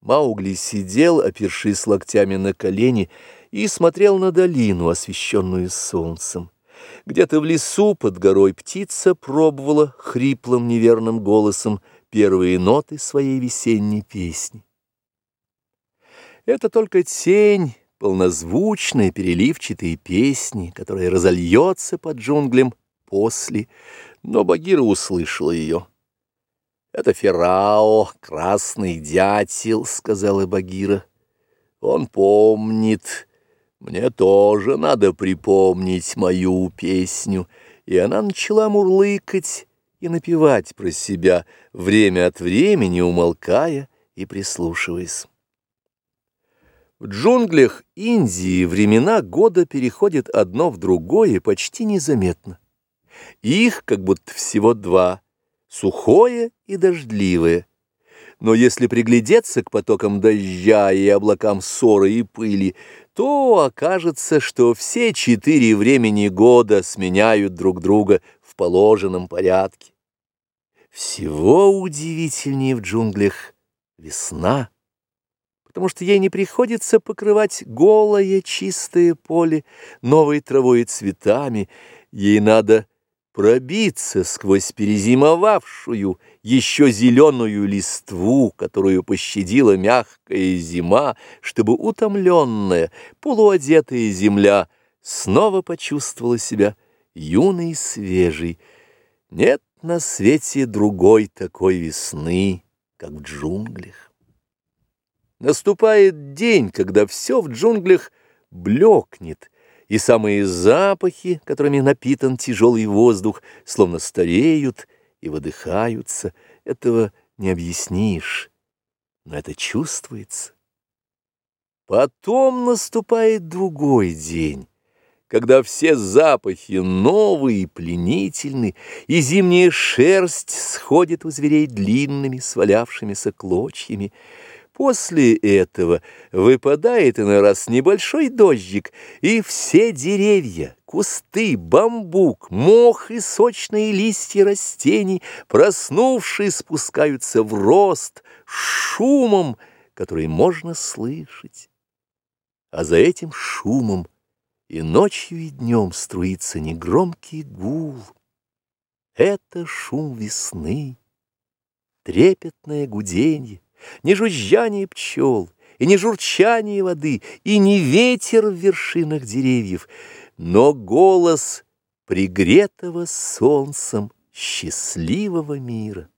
Маугли сидел, опершись локтями на колени, и смотрел на долину, освещенную солнцем. Где-то в лесу под горой птица пробовала хриплым неверным голосом первые ноты своей весенней песни. Это только тень полнозвучной переливчатой песни, которая разольется под джунглем после, но Багира услышала ее. «Это Ферао, красный дятел», — сказала Багира. «Он помнит. Мне тоже надо припомнить мою песню». И она начала мурлыкать и напевать про себя, время от времени умолкая и прислушиваясь. В джунглях Индии времена года переходят одно в другое почти незаметно. Их как будто всего два — сухое и дождливое. Но если приглядеться к потокам дождя и облакам ссоры и пыли, то окажется, что все четыре времени года сменяют друг друга в положенном порядке. Всего удивительнее в джунглях весна, потому что ей не приходится покрывать голое чистое поле новой травой и цветами, ей надо пробиться сквозь перезимовавшую, еще зеленую листву, которую пощадила мягкая зима, чтобы утомленная, полуодетая земля снова почувствовала себя юной и свежей. Нет на свете другой такой весны, как в джунглях. Наступает день, когда все в джунглях блекнет, и самые запахи, которыми напитан тяжелый воздух, словно стареют и выдыхаются. Этого не объяснишь, но это чувствуется. Потом наступает другой день, когда все запахи новые и пленительны, и зимняя шерсть сходит у зверей длинными свалявшимися клочьями, После этого выпадает иной раз небольшой дождик, и все деревья, кусты, бамбук, мох и сочные листья растений, проснувшись, спускаются в рост шумом, который можно слышать. А за этим шумом и ночью, и днем струится негромкий гул. Это шум весны, трепетное гуденье, не жужжание пчел, и не журчание воды, и не ветер в вершинах деревьев, но голос пригретого солнцем счастливого мира.